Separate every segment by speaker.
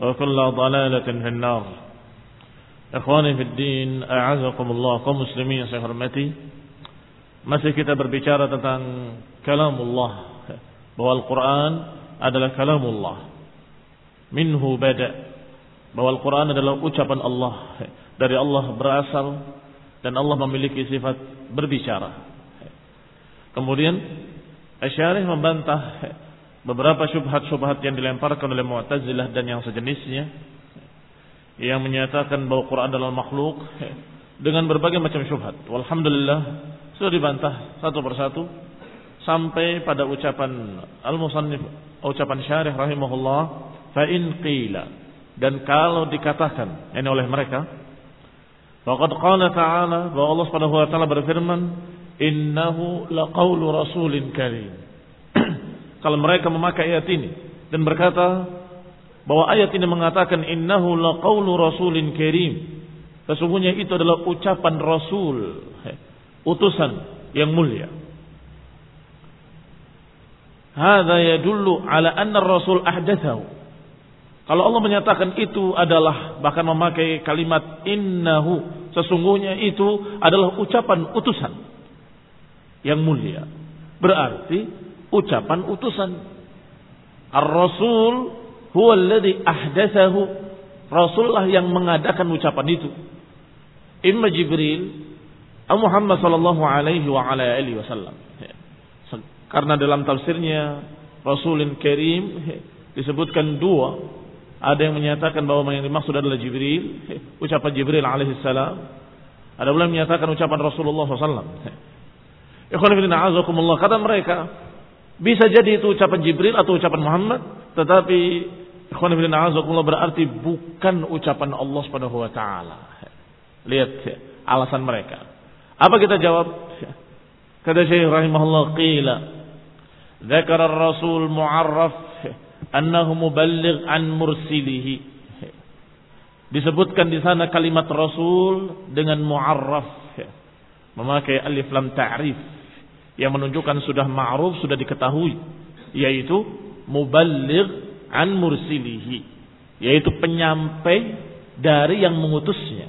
Speaker 1: وكل ضلالة في النار Ikhwani fi din, a'azakumullah kaum muslimin yang saya hormati. Masih kita berbicara tentang kalamullah. Bahwa Al-Quran adalah kalamullah. Minhu bada. Bahwa Al-Quran adalah ucapan Allah. Dari Allah berasal. Dan Allah memiliki sifat berbicara. Kemudian, Asyarih membantah beberapa syubhat-syubhat yang dilemparkan oleh Mu'tazilah dan yang sejenisnya yang menyatakan bahwa Quran adalah makhluk dengan berbagai macam syubhat. Walhamdulillah sudah dibantah satu persatu sampai pada ucapan al-musannif ucapan syarih rahimahullah fa in qila dan kalau dikatakan ini oleh mereka faqad qala ta'ala bahwa Allah Subhanahu wa taala berfirman innahu laqaulu rasulin karim kalau mereka memakai ayat ini dan berkata bahwa ayat ini mengatakan innahu laqaulu rasulin karim. Sesungguhnya itu adalah ucapan rasul, utusan yang mulia. Hadza yadullu ala anna rasul ahdathahu. Kalau Allah menyatakan itu adalah bahkan memakai kalimat innahu, sesungguhnya itu adalah ucapan utusan yang mulia. Berarti ucapan utusan. Ar-Rasul huwa alladhi ahdathahu. Rasulullah yang mengadakan ucapan itu. Imma Jibril atau Muhammad sallallahu alaihi wa ala alihi wasallam. Karena dalam tafsirnya Rasulun Karim disebutkan dua. Ada yang menyatakan bahwa yang dimaksud adalah Jibril, ucapan Jibril alaihi salam. Ada pula yang menyatakan ucapan Rasulullah alaihi wasallam. kata mereka, bisa jadi itu ucapan Jibril atau ucapan Muhammad, tetapi Ikhwanifidina berarti bukan ucapan Allah subhanahu wa ta'ala. Lihat alasan mereka. Apa kita jawab? Kata Syekh rahimahullah qila. Zakar rasul mu'arraf annahu muballigh an mursilihi. Disebutkan di sana kalimat rasul dengan mu'arraf. Memakai alif lam ta'rif. Yang menunjukkan sudah ma'ruf, sudah diketahui. Yaitu muballigh an mursilihi yaitu penyampai dari yang mengutusnya.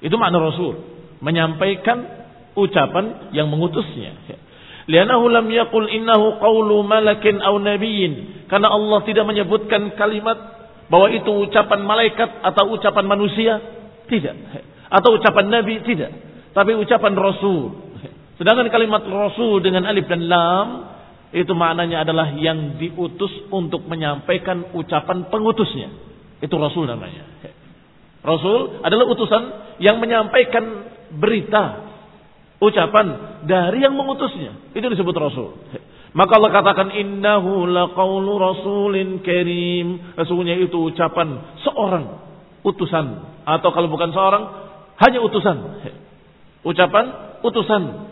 Speaker 1: Itu makna rasul menyampaikan ucapan yang mengutusnya. Lianahu lam yaqul innahu qawlu malakin aw nabiyyin karena Allah tidak menyebutkan kalimat bahwa itu ucapan malaikat atau ucapan manusia tidak. Atau ucapan nabi tidak. Tapi ucapan rasul sedangkan kalimat rasul dengan alif dan lam itu maknanya adalah yang diutus untuk menyampaikan ucapan pengutusnya. Itu Rasul namanya. Rasul adalah utusan yang menyampaikan berita Ucapan dari yang mengutusnya. Itu disebut rasul. Maka Allah katakan innahu laqaulu rasulin karim. Sesungguhnya itu ucapan seorang utusan atau kalau bukan seorang hanya utusan. Ucapan utusan.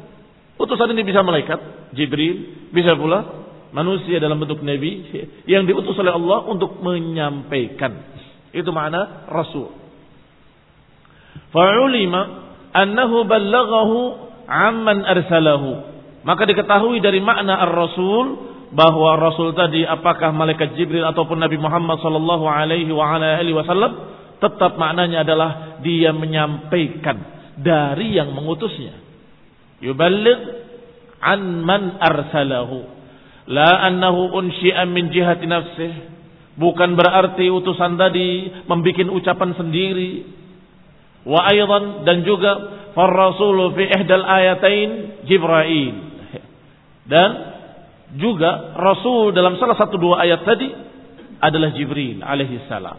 Speaker 1: Utusan ini bisa malaikat, Jibril, bisa pula manusia dalam bentuk nabi yang diutus oleh Allah untuk menyampaikan. Itu makna rasul. Fa'ulima annahu ballaghahu amman arsalahu. Maka diketahui dari makna ar-rasul bahwa rasul tadi apakah malaikat Jibril ataupun Nabi Muhammad sallallahu alaihi wa ala alihi wasallam tetap maknanya adalah dia menyampaikan dari yang mengutusnya. Yuballigh an man arsalahu. La annahu unsyi'a min jihati nafsih. Bukan berarti utusan tadi membuat ucapan sendiri Wa aydan dan juga farrasulu fi ihdal ayatain Jibril. Dan juga Rasul dalam salah satu dua ayat tadi adalah Jibril alaihi salam.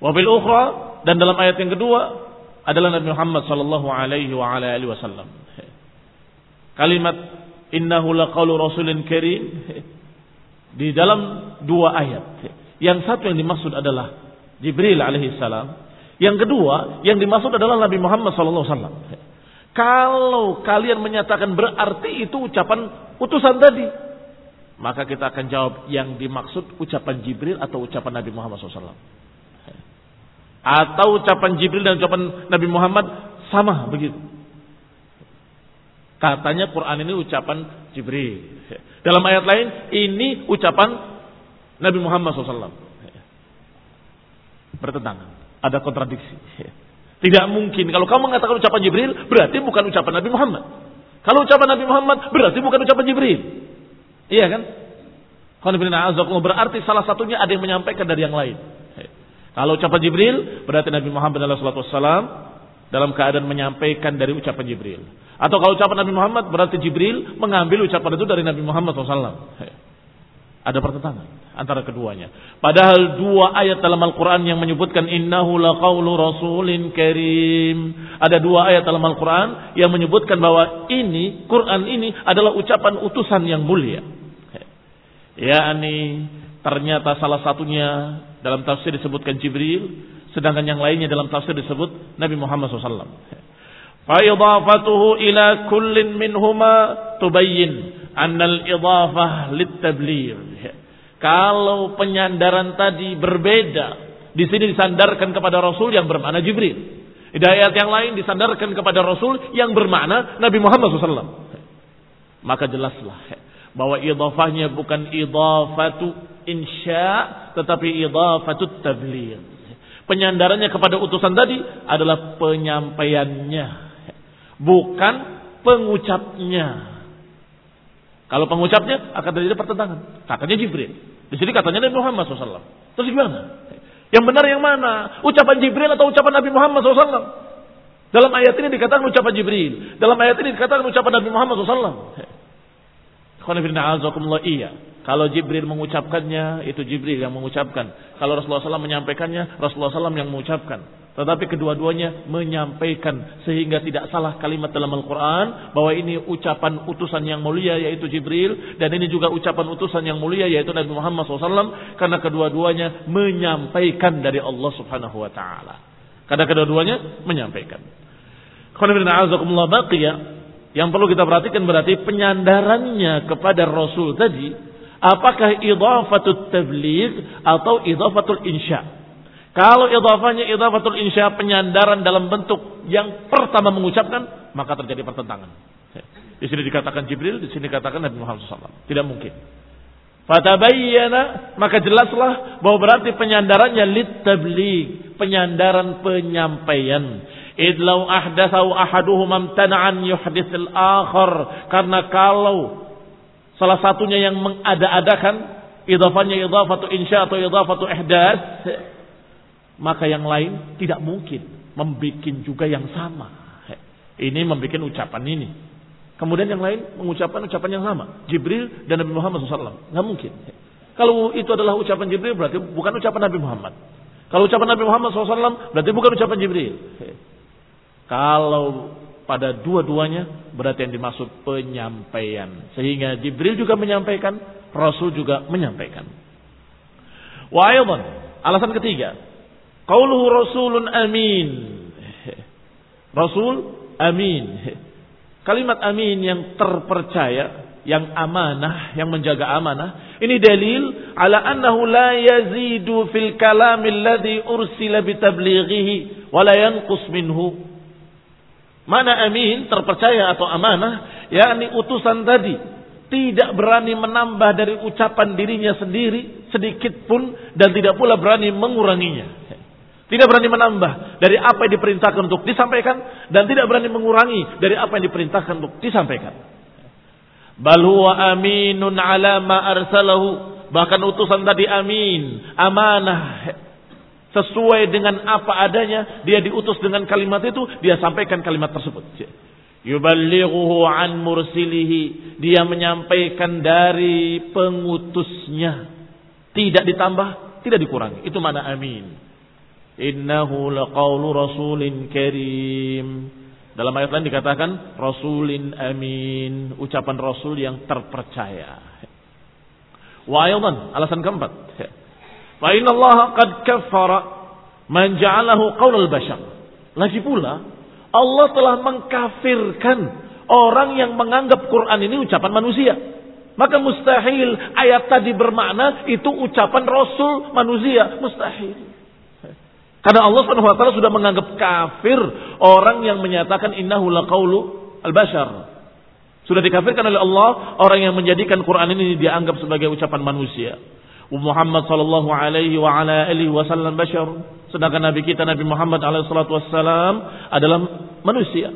Speaker 1: Wa bil ukhra dan dalam ayat yang kedua adalah Nabi Muhammad sallallahu alaihi wa alihi wasallam. Kalimat innahu laqaulu rasulin karim di dalam dua ayat. Yang satu yang dimaksud adalah Jibril alaihi salam yang kedua, yang dimaksud adalah Nabi Muhammad SAW. Kalau kalian menyatakan berarti itu ucapan utusan tadi, maka kita akan jawab yang dimaksud ucapan Jibril atau ucapan Nabi Muhammad SAW. Atau ucapan Jibril dan ucapan Nabi Muhammad sama begitu. Katanya Quran ini ucapan Jibril. Dalam ayat lain ini ucapan Nabi Muhammad SAW. Bertentangan. Ada kontradiksi. Tidak mungkin. Kalau kamu mengatakan ucapan Jibril, berarti bukan ucapan Nabi Muhammad. Kalau ucapan Nabi Muhammad, berarti bukan ucapan Jibril. Iya kan? Berarti salah satunya ada yang menyampaikan dari yang lain. Kalau ucapan Jibril, berarti Nabi Muhammad SAW dalam keadaan menyampaikan dari ucapan Jibril. Atau kalau ucapan Nabi Muhammad, berarti Jibril mengambil ucapan itu dari Nabi Muhammad SAW. Ada pertentangan antara keduanya. Padahal dua ayat dalam Al-Quran yang menyebutkan innahu laqawlu rasulin karim. Ada dua ayat dalam Al-Quran yang menyebutkan bahwa ini, Quran ini adalah ucapan utusan yang mulia. Ya ini ternyata salah satunya dalam tafsir disebutkan Jibril, sedangkan yang lainnya dalam tafsir disebut Nabi Muhammad SAW. Fa'idafatuhu ila kullin minhuma tubayyin annal idafah litablir. Kalau penyandaran tadi berbeda, di sini disandarkan kepada Rasul yang bermakna Jibril. Di ayat yang lain disandarkan kepada Rasul yang bermakna Nabi Muhammad SAW. Maka jelaslah bahwa idafahnya bukan idafatu insya, tetapi idafatu tablir. Penyandarannya kepada utusan tadi adalah penyampaiannya, bukan pengucapnya. Kalau pengucapnya akan terjadi pertentangan. Katanya Jibril. Di sini katanya Nabi Muhammad SAW. Terus gimana? Yang benar yang mana? Ucapan Jibril atau ucapan Nabi Muhammad SAW? Dalam ayat ini dikatakan ucapan Jibril. Dalam ayat ini dikatakan ucapan Nabi Muhammad SAW. Iya. Kalau Jibril mengucapkannya, itu Jibril yang mengucapkan. Kalau Rasulullah SAW menyampaikannya, Rasulullah SAW yang mengucapkan. Tetapi kedua-duanya menyampaikan sehingga tidak salah kalimat dalam Al-Quran bahwa ini ucapan utusan yang mulia yaitu Jibril dan ini juga ucapan utusan yang mulia yaitu Nabi Muhammad SAW karena kedua-duanya menyampaikan dari Allah Subhanahu Wa Taala. Karena kedua-duanya menyampaikan. Yang perlu kita perhatikan berarti penyandarannya kepada Rasul tadi apakah idhafatul tabligh atau idhafatul insya' Kalau idhafahnya idhafatul insya penyandaran dalam bentuk yang pertama mengucapkan, maka terjadi pertentangan. Di sini dikatakan Jibril, di sini dikatakan Nabi Muhammad SAW. Tidak mungkin. Fatabayyana, maka jelaslah bahwa berarti penyandarannya lit tabligh, penyandaran penyampaian. Idlau ahdatsau ahaduhum amtana'an yuhditsil akhar. Karena kalau salah satunya yang mengada-adakan idhafahnya idhafatu insya atau idhafatu ihdas maka yang lain tidak mungkin membuat juga yang sama. Ini membuat ucapan ini. Kemudian yang lain mengucapkan ucapan yang sama. Jibril dan Nabi Muhammad SAW. Nggak mungkin. Kalau itu adalah ucapan Jibril berarti bukan ucapan Nabi Muhammad. Kalau ucapan Nabi Muhammad SAW berarti bukan ucapan Jibril. Kalau pada dua-duanya berarti yang dimaksud penyampaian. Sehingga Jibril juga menyampaikan, Rasul juga menyampaikan. Wa aydan, alasan ketiga, qauluhu rasulun amin. Rasul amin. Kalimat amin yang terpercaya, yang amanah, yang menjaga amanah. Ini dalil ala annahu la yazidu fil kalam alladhi ursila bitablighihi wa la yanqus minhu. Mana amin terpercaya atau amanah, yakni utusan tadi tidak berani menambah dari ucapan dirinya sendiri sedikit pun dan tidak pula berani menguranginya. Tidak berani menambah dari apa yang diperintahkan untuk disampaikan dan tidak berani mengurangi dari apa yang diperintahkan untuk disampaikan. Bal huwa aminun ala ma arsalahu. Bahkan utusan tadi amin, amanah sesuai dengan apa adanya, dia diutus dengan kalimat itu, dia sampaikan kalimat tersebut. Yuballighuhu an mursilihi, dia menyampaikan dari pengutusnya. Tidak ditambah, tidak dikurangi. Itu mana amin. Innahu laqawlu rasulin karim. Dalam ayat lain dikatakan rasulin amin, ucapan rasul yang terpercaya. Wa alasan keempat. Fa inna Allah qad kaffara man ja'alahu qaulal bashar. Lagi pula Allah telah mengkafirkan orang yang menganggap Quran ini ucapan manusia. Maka mustahil ayat tadi bermakna itu ucapan Rasul manusia. Mustahil. Karena Allah SWT sudah menganggap kafir orang yang menyatakan innahu laqaulu al-bashar. Sudah dikafirkan oleh Allah orang yang menjadikan Quran ini dianggap sebagai ucapan manusia. Muhammad sallallahu alaihi wa ala alihi wasallam bashar. Sedangkan Nabi kita Nabi Muhammad alaihi salatu wassalam adalah manusia.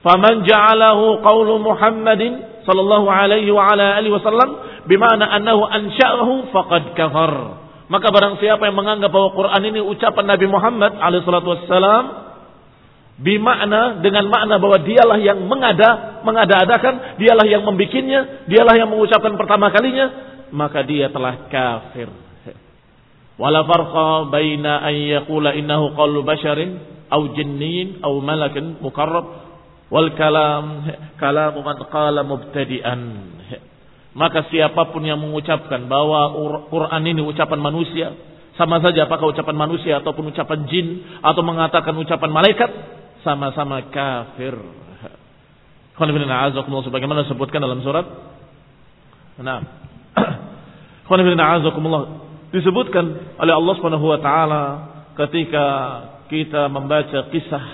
Speaker 1: Faman ja'alahu qawlu Muhammadin sallallahu alaihi wa ala alihi wasallam bimana annahu ansha'ahu faqad kafar. Maka barang siapa yang menganggap bahwa Quran ini ucapan Nabi Muhammad alaihi salatu wassalam bimakna dengan makna bahwa dialah yang mengada mengada-adakan, dialah yang membikinnya, dialah yang mengucapkan pertama kalinya, maka dia telah kafir. Wala farqa baina an yaqula innahu qawlu basharin aw jinnin aw malakin mukarrab wal kalam kalamu man qala mubtadi'an. Maka siapa pun yang mengucapkan bahwa Quran ini ucapan manusia, sama saja apakah ucapan manusia ataupun ucapan jin atau mengatakan ucapan malaikat, sama-sama kafir. Sebagaimana disebutkan dalam surat Nah, disebutkan oleh Allah Subhanahu wa taala ketika kita membaca kisah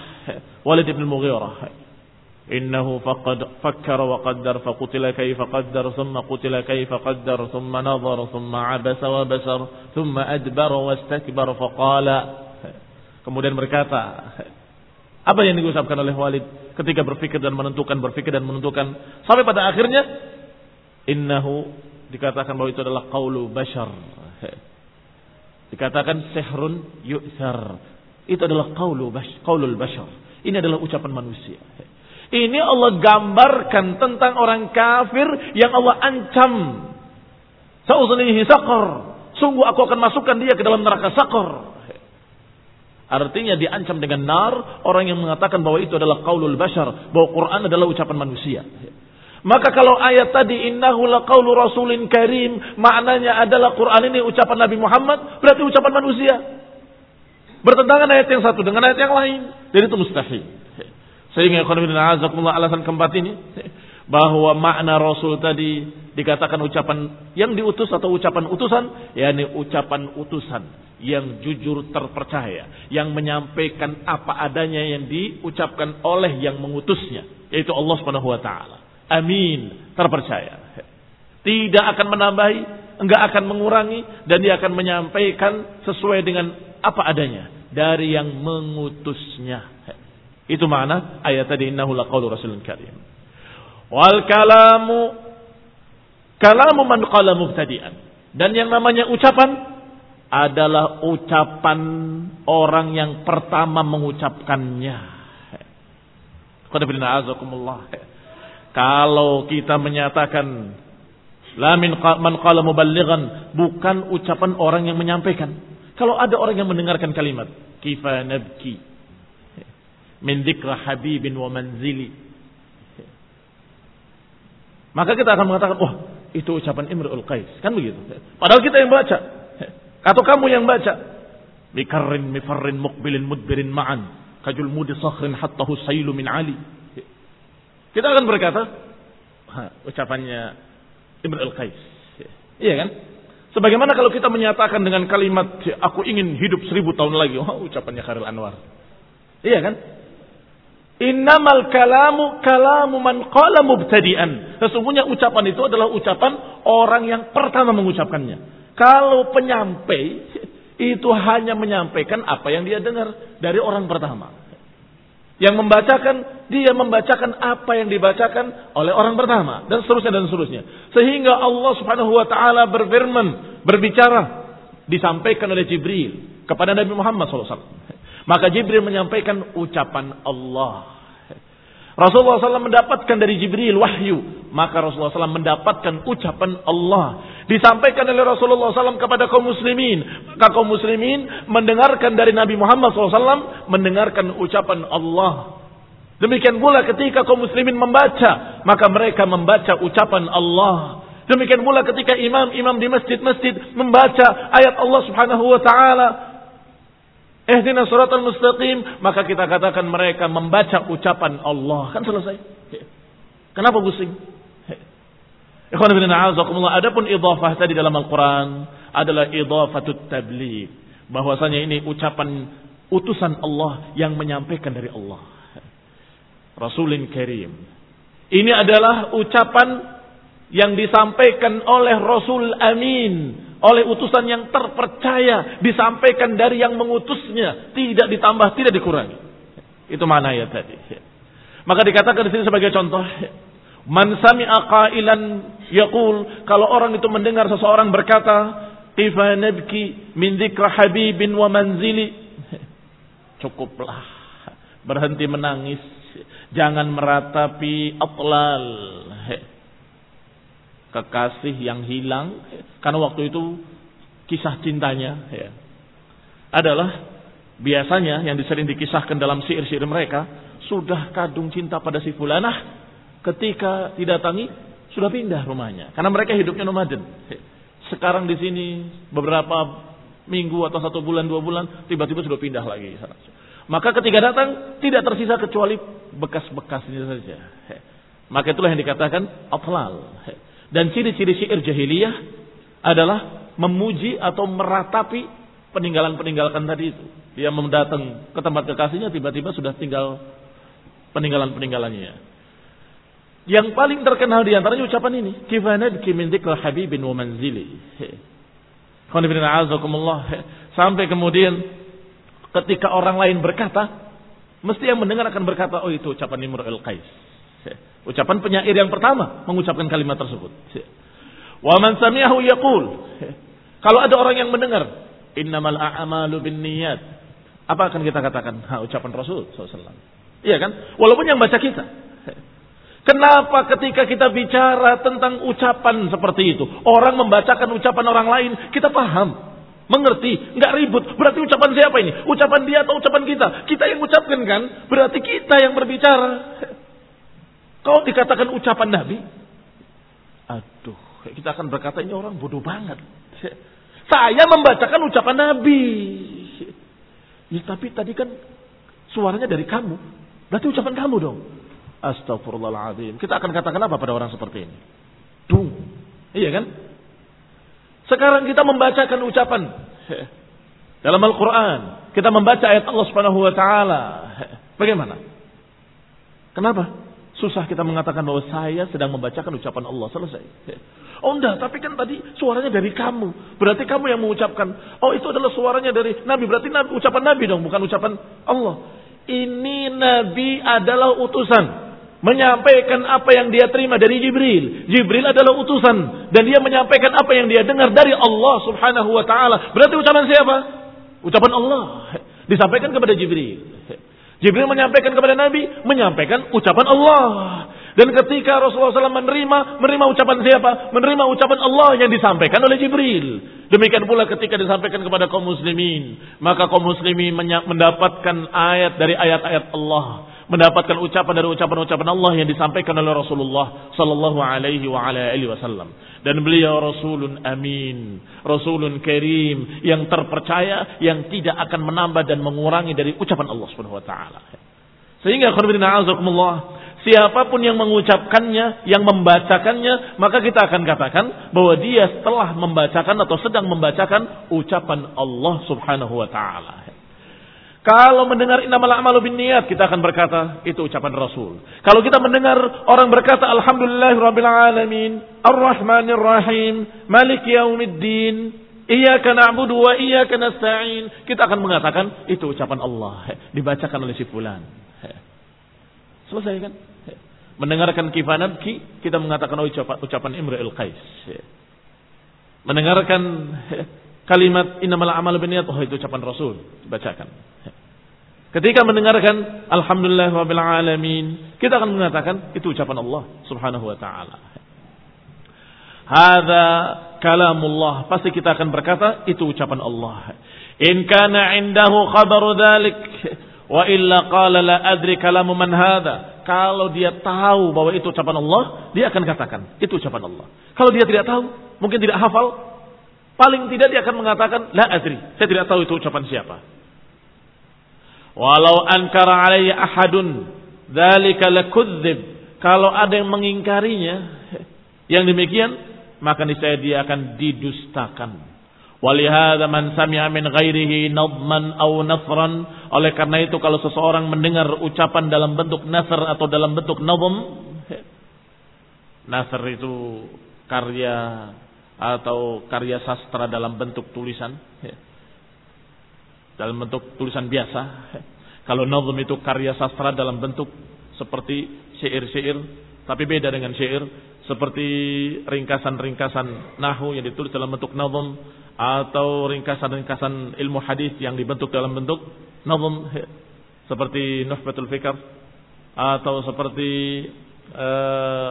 Speaker 1: Walid bin Mughirah innahu faqad fakkara wa qaddar faqutila kayfa qaddar thumma qutila kayfa qaddar thumma nadhara thumma abasa wa basar thumma adbara wastakbara faqala. Kemudian berkata apa yang diucapkan oleh Walid ketika berpikir dan menentukan berpikir dan menentukan? Sampai pada akhirnya innahu dikatakan bahwa itu adalah qaulu bashar. Dikatakan sehrun yu'thar. Itu adalah qaulu bash, qaulul bashar. Ini adalah ucapan manusia. Ini Allah gambarkan tentang orang kafir yang Allah ancam. Sa'uzunihi saqar. Sungguh aku akan masukkan dia ke dalam neraka saqar. Artinya diancam dengan nar orang yang mengatakan bahwa itu adalah qaulul bashar, bahwa Quran adalah ucapan manusia. Maka kalau ayat tadi innahu laqaulu rasulin karim maknanya adalah Quran ini ucapan Nabi Muhammad berarti ucapan manusia. Bertentangan ayat yang satu dengan ayat yang lain. Jadi itu mustahil. Sehingga azakumullah alasan keempat ini bahwa makna Rasul tadi dikatakan ucapan yang diutus atau ucapan utusan, yakni ucapan utusan yang jujur terpercaya, yang menyampaikan apa adanya yang diucapkan oleh yang mengutusnya, yaitu Allah Subhanahu wa taala amin, terpercaya. Tidak akan menambahi, enggak akan mengurangi dan dia akan menyampaikan sesuai dengan apa adanya dari yang mengutusnya. Itu makna ayat tadi innahu laqaulu rasulun karim. Wal kalamu kalamu man qala mubtadi'an. Dan yang namanya ucapan adalah ucapan orang yang pertama mengucapkannya. Qad kalau kita menyatakan la min man qala muballighan bukan ucapan orang yang menyampaikan. Kalau ada orang yang mendengarkan kalimat kifa nabki min dzikra habibin wa manzili. Maka kita akan mengatakan, wah itu ucapan Imrul Qais. Kan begitu. Padahal kita yang baca. Atau kamu yang baca. Mikarrin mifarrin mukbilin mudbirin ma'an. Kajul mudi sakhrin hatta husailu min Ali. Kita akan berkata, ucapannya Imrul Qais. Iya kan? Sebagaimana kalau kita menyatakan dengan kalimat aku ingin hidup seribu tahun lagi, oh, ucapannya Khairul Anwar. Iya kan? Innamal kalamu kalamu man qala mubtadi'an. Sesungguhnya ucapan itu adalah ucapan orang yang pertama mengucapkannya. Kalau penyampai itu hanya menyampaikan apa yang dia dengar dari orang pertama. Yang membacakan, dia membacakan apa yang dibacakan oleh orang pertama. Dan seterusnya dan seterusnya. Sehingga Allah subhanahu wa ta'ala berfirman, berbicara. Disampaikan oleh Jibril kepada Nabi Muhammad SAW. Maka Jibril menyampaikan ucapan Allah. Rasulullah SAW mendapatkan dari Jibril wahyu. Maka Rasulullah SAW mendapatkan ucapan Allah. Disampaikan oleh Rasulullah SAW kepada kaum muslimin. Maka kaum muslimin mendengarkan dari Nabi Muhammad SAW. Mendengarkan ucapan Allah. Demikian pula ketika kaum muslimin membaca. Maka mereka membaca ucapan Allah. Demikian pula ketika imam-imam di masjid-masjid membaca ayat Allah subhanahu wa ta'ala. Ihdina suratul mustaqim. Maka kita katakan mereka membaca ucapan Allah. Kan selesai. Kenapa pusing? Ikhwan bin a'azakumullah. Adapun idhafah tadi dalam Al-Quran adalah idhafatut tabligh. Bahwasanya ini ucapan utusan Allah yang menyampaikan dari Allah. Rasulin Karim. Ini adalah ucapan yang disampaikan oleh Rasul Amin oleh utusan yang terpercaya disampaikan dari yang mengutusnya tidak ditambah tidak dikurangi itu mana ya tadi maka dikatakan di sini sebagai contoh man sami'a qailan yaqul kalau orang itu mendengar seseorang berkata qifa nabki min dzikra habibin wa manzili. Cukuplah. Berhenti menangis. Jangan meratapi atlal. Kekasih yang hilang. Karena waktu itu kisah cintanya ya, adalah biasanya yang disering dikisahkan dalam syair-syair mereka sudah kadung cinta pada si fulanah ketika didatangi sudah pindah rumahnya karena mereka hidupnya nomaden. Sekarang di sini beberapa minggu atau satu bulan dua bulan tiba-tiba sudah pindah lagi Maka ketika datang tidak tersisa kecuali bekas-bekasnya saja. Maka itulah yang dikatakan atlal. Dan ciri-ciri syair jahiliyah adalah memuji atau meratapi peninggalan-peninggalan tadi itu. Dia mendatang ke tempat kekasihnya tiba-tiba sudah tinggal peninggalan-peninggalannya. Yang paling terkenal di antaranya ucapan ini, kifanad min dzikr habibin wa manzili. Sampai kemudian ketika orang lain berkata, mesti yang mendengar akan berkata, oh itu ucapan Imrul Qais. Ucapan penyair yang pertama mengucapkan kalimat tersebut. Wa man sami'ahu yaqul. Kalau ada orang yang mendengar, innamal a'malu binniyat. Apa akan kita katakan? Ha, ucapan Rasul SAW. Iya kan? Walaupun yang baca kita. Kenapa ketika kita bicara tentang ucapan seperti itu, orang membacakan ucapan orang lain, kita paham, mengerti, nggak ribut. Berarti ucapan siapa ini? Ucapan dia atau ucapan kita? Kita yang ucapkan kan? Berarti kita yang berbicara. Kalau dikatakan ucapan Nabi, aduh, kita akan berkata ini orang bodoh banget. Saya membacakan ucapan Nabi. Ya, tapi tadi kan suaranya dari kamu. Berarti ucapan kamu dong. Astagfirullahaladzim. Kita akan katakan apa pada orang seperti ini? Dung. Iya kan? Sekarang kita membacakan ucapan dalam Al-Quran. Kita membaca ayat Allah Subhanahu Wa Taala. Bagaimana? Kenapa? Susah kita mengatakan bahwa saya sedang membacakan ucapan Allah. Selesai. Oh enggak, tapi kan tadi suaranya dari kamu. Berarti kamu yang mengucapkan. Oh itu adalah suaranya dari Nabi. Berarti nabi, ucapan Nabi dong, bukan ucapan Allah. Ini Nabi adalah utusan. Menyampaikan apa yang dia terima dari Jibril. Jibril adalah utusan. Dan dia menyampaikan apa yang dia dengar dari Allah subhanahu wa ta'ala. Berarti ucapan siapa? Ucapan Allah. Disampaikan kepada Jibril. Jibril menyampaikan kepada Nabi, menyampaikan ucapan Allah. Dan ketika Rasulullah SAW menerima, menerima ucapan siapa? Menerima ucapan Allah yang disampaikan oleh Jibril. Demikian pula ketika disampaikan kepada kaum muslimin, maka kaum muslimin mendapatkan ayat dari ayat-ayat Allah, mendapatkan ucapan dari ucapan-ucapan Allah yang disampaikan oleh Rasulullah sallallahu alaihi wa ala alihi wasallam. Dan beliau rasulun amin, rasulun karim yang terpercaya yang tidak akan menambah dan mengurangi dari ucapan Allah Subhanahu wa taala. Sehingga khonibina azakumullah Siapa pun yang mengucapkannya, yang membacakannya, maka kita akan katakan bahwa dia setelah membacakan atau sedang membacakan ucapan Allah Subhanahu wa taala. Kalau mendengar innamal a'malu binniyat, kita akan berkata itu ucapan Rasul. Kalau kita mendengar orang berkata alhamdulillahirabbil alamin, arrahmanir rahim, malik yaumiddin, Iyyaka na'budu wa iyyaka nasta'in. Kita akan mengatakan itu ucapan Allah dibacakan oleh si fulan. Selesai kan? Mendengarkan kifanat ki, kita mengatakan oh, ucapan, ucapan Imra'il Qais. Mendengarkan kalimat innamal amal biniyat, oh itu ucapan Rasul, bacakan. Ketika mendengarkan alhamdulillah rabbil alamin, kita akan mengatakan itu ucapan Allah Subhanahu wa taala. Hadza kalamullah, pasti kita akan berkata itu ucapan Allah. In kana indahu khabaru dzalik Wa illa qala la adri kalamu man hadha. Kalau dia tahu bahwa itu ucapan Allah, dia akan katakan, itu ucapan Allah. Kalau dia tidak tahu, mungkin tidak hafal, paling tidak dia akan mengatakan, la adri. Saya tidak tahu itu ucapan siapa. Walau ankara alayya ahadun, dzalika lakudzib. Kalau ada yang mengingkarinya, yang demikian, maka niscaya dia akan didustakan. Walihada man sami'a min ghairihi nadman aw nasran. Oleh karena itu kalau seseorang mendengar ucapan dalam bentuk nasr atau dalam bentuk nadhm. Nasr itu karya atau karya sastra dalam bentuk tulisan. Dalam bentuk tulisan biasa. Kalau nadhm itu karya sastra dalam bentuk seperti syair-syair. Tapi beda dengan syair. Seperti ringkasan-ringkasan nahu yang ditulis dalam bentuk nadhm atau ringkasan-ringkasan ilmu hadis yang dibentuk dalam bentuk nazm seperti Nuhbatul Fikr atau seperti uh,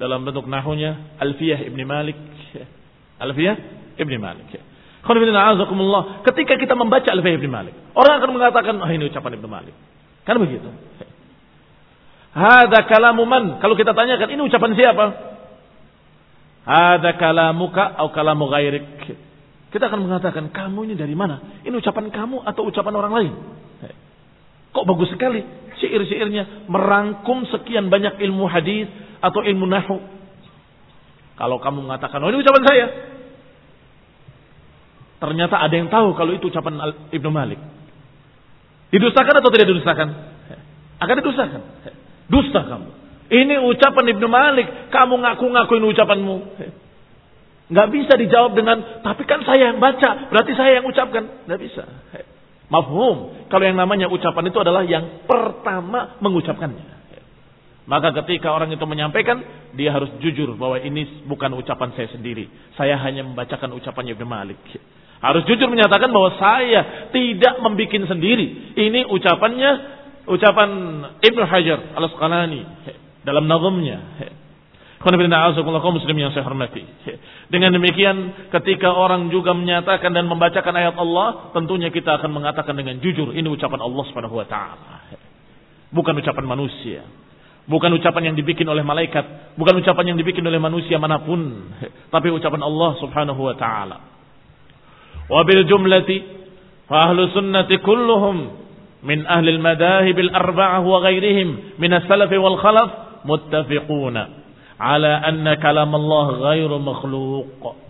Speaker 1: dalam bentuk nahunya Alfiyah Ibn Malik Alfiyah Ibn Malik Ketika kita membaca Alfiyah Ibn Malik Orang akan mengatakan oh, ini ucapan Ibn Malik. Kan begitu? Hada kalamu man? Kalau kita tanyakan ini ucapan siapa? Hada kalamuka atau kalamu ghairik? Kita akan mengatakan, kamu ini dari mana? Ini ucapan kamu atau ucapan orang lain? Kok bagus sekali syair-syairnya merangkum sekian banyak ilmu hadis atau ilmu nahu. Kalau kamu mengatakan, oh ini ucapan saya. Ternyata ada yang tahu kalau itu ucapan Ibnu Malik. Didustakan atau tidak didustakan? Akan didustakan. Dusta kamu. Ini ucapan Ibnu Malik. Kamu ngaku-ngakuin ucapanmu. Nggak bisa dijawab dengan, tapi kan saya yang baca, berarti saya yang ucapkan. Nggak bisa. Mafhum. Kalau yang namanya ucapan itu adalah yang pertama mengucapkannya. Maka ketika orang itu menyampaikan, dia harus jujur bahwa ini bukan ucapan saya sendiri. Saya hanya membacakan ucapannya Ibn Malik. Harus jujur menyatakan bahwa saya tidak membuat sendiri. Ini ucapannya, ucapan Ibn Hajar al-Asqalani dalam nazamnya. muslim yang saya hormati. Dengan demikian ketika orang juga menyatakan dan membacakan ayat Allah, tentunya kita akan mengatakan dengan jujur ini ucapan Allah Subhanahu wa taala. Bukan ucapan manusia. Bukan ucapan yang dibikin oleh malaikat, bukan ucapan yang dibikin oleh manusia mana pun, tapi ucapan Allah Subhanahu wa taala. Wa bil jumlati fa ahlu sunnati kulluhum min ahli al-madahib al-arba'ah wa ghairihim min as-salaf wal khalaf muttafiquna ala anna kalam Allah ghairu makhluk.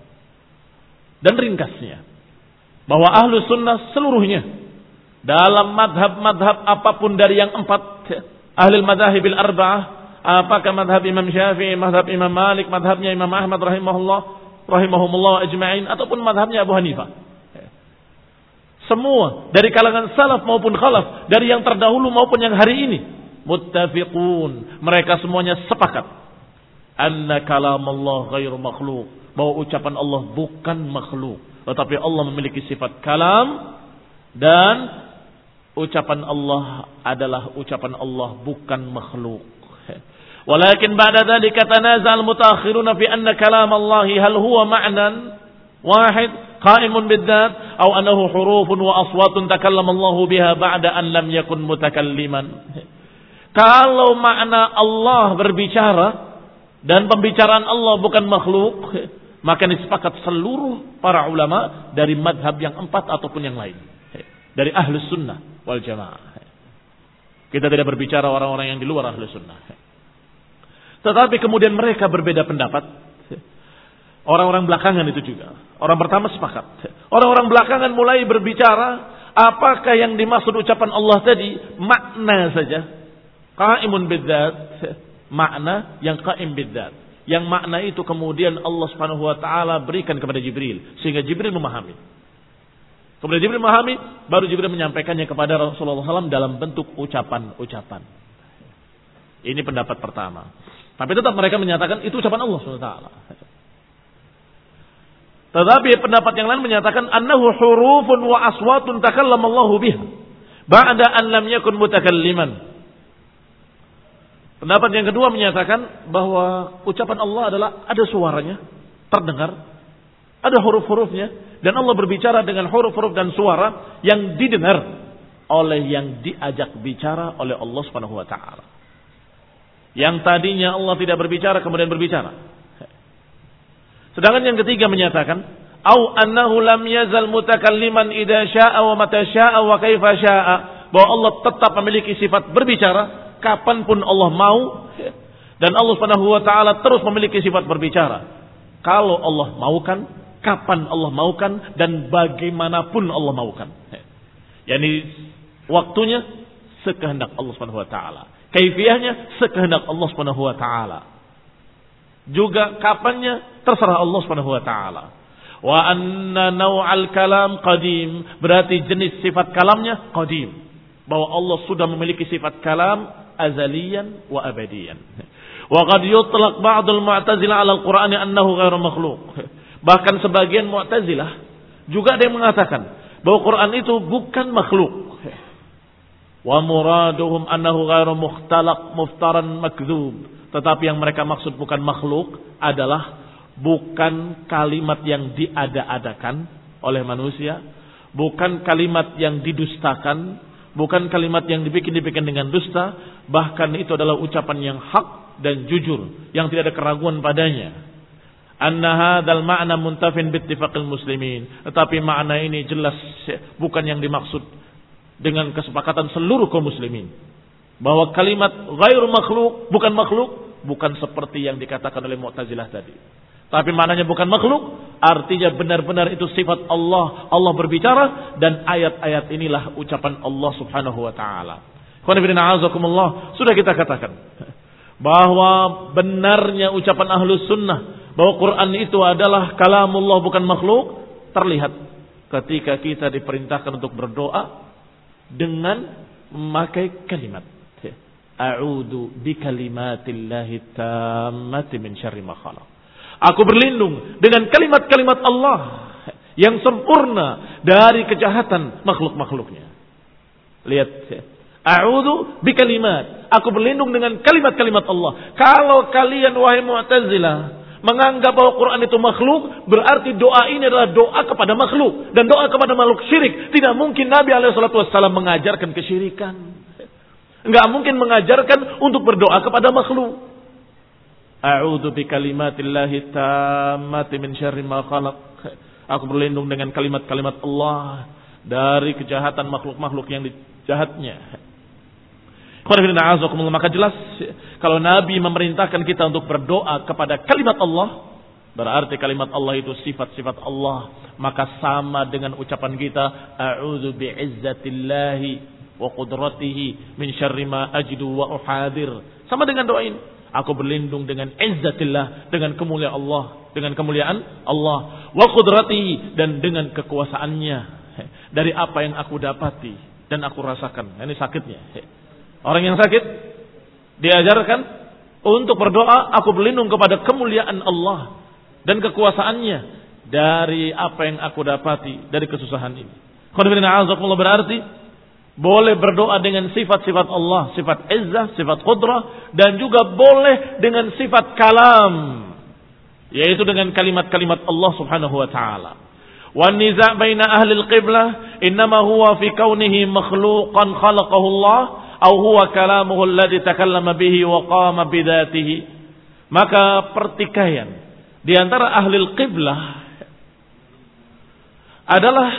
Speaker 1: Dan ringkasnya, bahwa ahlu sunnah seluruhnya, dalam madhab-madhab apa pun dari yang empat, ahli madhabil arba'ah, apakah madhab Imam Syafi'i, madhab Imam Malik, madhabnya Imam Ahmad rahimahullah, rahimahumullah ajma'in, ataupun madhabnya Abu Hanifah. Semua dari kalangan salaf maupun khalaf, dari yang terdahulu maupun yang hari ini, muttafiqun. Mereka semuanya sepakat anna kalam Allah ghairu makhluk bahwa ucapan Allah bukan makhluk tetapi Allah memiliki sifat kalam dan ucapan Allah adalah ucapan Allah bukan makhluk walakin ba'da dzalika tanazal mutaakhiruna fi anna kalam Allah hal huwa ma'nan Wahid qaimun bidzat atau annahu hurufun wa aswatun takallama Allah biha ba'da an lam yakun mutakalliman. Kalau makna Allah berbicara dan pembicaraan Allah bukan makhluk, maka disepakat seluruh para ulama dari madhab yang empat ataupun yang lain. Dari ahlus sunnah wal jamaah. Kita tidak berbicara orang-orang yang di luar ahlus sunnah. Tetapi kemudian mereka berbeda pendapat. Orang-orang belakangan itu juga. Orang pertama sepakat. Orang-orang belakangan mulai berbicara apakah yang dimaksud ucapan Allah tadi makna saja. Qaimun bidzat. Makna yang qaim bidzat. Yang makna itu kemudian Allah Subhanahu wa taala berikan kepada Jibril sehingga Jibril memahami. Kemudian Jibril memahami, baru Jibril menyampaikannya kepada Rasulullah SAW dalam bentuk ucapan-ucapan. Ini pendapat pertama. Tapi tetap mereka menyatakan itu ucapan Allah SWT. Tetapi pendapat yang lain menyatakan annahu hurufun wa aswatun takallamallahu biha ba'da an lam yakun mutakalliman. Pendapat yang kedua menyatakan bahwa ucapan Allah adalah ada suaranya, terdengar, ada huruf-hurufnya, dan Allah berbicara dengan huruf-huruf dan suara yang didengar oleh yang diajak bicara oleh Allah Subhanahu wa taala. Yang tadinya Allah tidak berbicara kemudian berbicara. Sedangkan yang ketiga menyatakan, au annahu lam yazal mutakalliman idza syaa wa mata syaa wa kaifa syaa, bahwa Allah tetap memiliki sifat berbicara kapan pun Allah mau dan Allah Subhanahu wa taala terus memiliki sifat berbicara. Kalau Allah maukan, kapan Allah maukan dan bagaimanapun Allah maukan. Yani waktunya sekehendak Allah Subhanahu wa taala. Kaifiahnya sekehendak Allah Subhanahu wa taala. Juga kapannya terserah Allah Subhanahu wa taala. Wa anna naw'al kalam qadim, berarti jenis sifat kalamnya qadim. Bahwa Allah sudah memiliki sifat kalam azalian wa abadian. Wa qad yutlaq ba'dul mu'tazilah 'ala al-Qur'an annahu ghairu makhluq. Bahkan sebagian Mu'tazilah juga ada yang mengatakan bahwa Quran itu bukan makhluk. Wa muraduhum annahu ghairu mukhtalaq muftaran makdzub tetapi yang mereka maksud bukan makhluk adalah bukan kalimat yang diada-adakan oleh manusia, bukan kalimat yang didustakan, bukan kalimat yang dibikin-dibikin dengan dusta, bahkan itu adalah ucapan yang hak dan jujur, yang tidak ada keraguan padanya. Anna hadzal ma'na muntafin bittifaqil muslimin. Tetapi makna ini jelas bukan yang dimaksud dengan kesepakatan seluruh kaum muslimin. Bahwa kalimat ghairu makhluk bukan makhluk bukan seperti yang dikatakan oleh Mu'tazilah tadi. Tapi maknanya bukan makhluk, artinya benar-benar itu sifat Allah. Allah berbicara dan ayat-ayat inilah ucapan Allah Subhanahu wa taala. Sudah kita katakan bahwa benarnya ucapan ahlus sunnah bahwa Quran itu adalah kalamullah bukan makhluk terlihat ketika kita diperintahkan untuk berdoa dengan memakai kalimat A'udhu bikalimatillahi tammati min syarri ma khalaq. Aku berlindung dengan kalimat-kalimat Allah yang sempurna dari kejahatan makhluk-makhluknya. Lihat. A'udhu bikalimat. Aku berlindung dengan kalimat-kalimat Allah. Kalau kalian wahai Mu'tazilah menganggap bahwa Quran itu makhluk, berarti doa ini adalah doa kepada makhluk dan doa kepada makhluk syirik. Tidak mungkin Nabi alaihi mengajarkan kesyirikan. Enggak mungkin mengajarkan untuk berdoa kepada makhluk. A'udzu bikalimatillahi tammati min syarri ma khalaq. Aku berlindung dengan kalimat-kalimat Allah dari kejahatan makhluk-makhluk yang dijahatnya. Maka jelas kalau Nabi memerintahkan kita untuk berdoa kepada kalimat Allah, berarti kalimat Allah itu sifat-sifat Allah, maka sama dengan ucapan kita, a'udzu bi'izzatillahi wa qudratihi min syarri ma ajidu wa uhadir. Sama dengan doa ini. Aku berlindung dengan izzatillah, dengan kemuliaan Allah, dengan kemuliaan Allah, wa qudratihi dan dengan kekuasaannya dari apa yang aku dapati dan aku rasakan. Ini sakitnya. Orang yang sakit diajarkan untuk berdoa, aku berlindung kepada kemuliaan Allah dan kekuasaannya dari apa yang aku dapati dari kesusahan ini. Qul berarti boleh berdoa dengan sifat-sifat Allah, sifat izzah, sifat qudrah, dan juga boleh dengan sifat kalam. yaitu dengan kalimat-kalimat Allah Subhanahu wa taala. Wan niza' baina ahli al-qiblah innama huwa fi kaunihi makhluqan khalaqahu Allah aw huwa kalamuhu alladhi takallama bihi wa qama bidatihi. Maka pertikaian di antara ahli al-qiblah adalah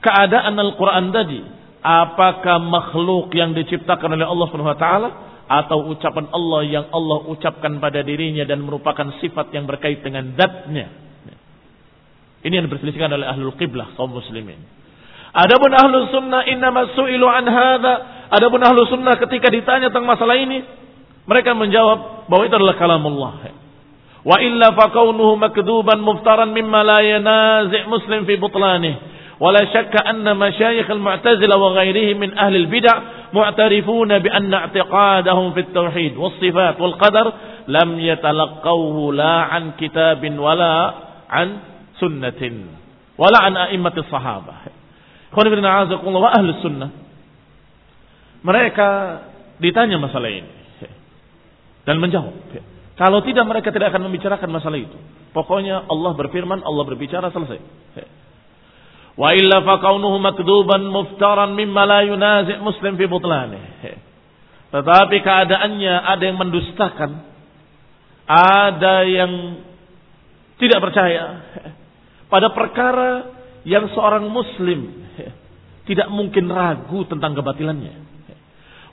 Speaker 1: keadaan Al-Qur'an tadi. Apakah makhluk yang diciptakan oleh Allah Subhanahu wa taala atau ucapan Allah yang Allah ucapkan pada dirinya dan merupakan sifat yang berkait dengan zatnya. Ini yang diperselisihkan oleh ahlul qiblah kaum muslimin. Adapun ahlus sunnah innama su'ilu an hadha. Adapun ahlus sunnah ketika ditanya tentang masalah ini, mereka menjawab bahwa itu adalah kalamullah. Wa illa fa kaunuhu makdzuban muftaran mimma la yanazi' muslim fi butlanih. ولا شك أن مشايخ المعتزلة وغيرهم من أهل البدع معترفون بأن اعتقادهم في التوحيد والصفات والقدر لم يتلقوه لا عن كتاب ولا عن sunnatin wala an a'immatis sahabah. Khonibin a'azakullah wa ahli sunnah. Mereka ditanya masalah ini dan menjawab. Kalau tidak mereka tidak akan membicarakan masalah itu. Pokoknya Allah berfirman, Allah berbicara selesai. Wa illa fa kaunuhu makduban muftaran mimma la yunazi' muslim fi butlanih. Tetapi keadaannya ada yang mendustakan, ada yang tidak percaya, pada perkara yang seorang muslim tidak mungkin ragu tentang kebatilannya.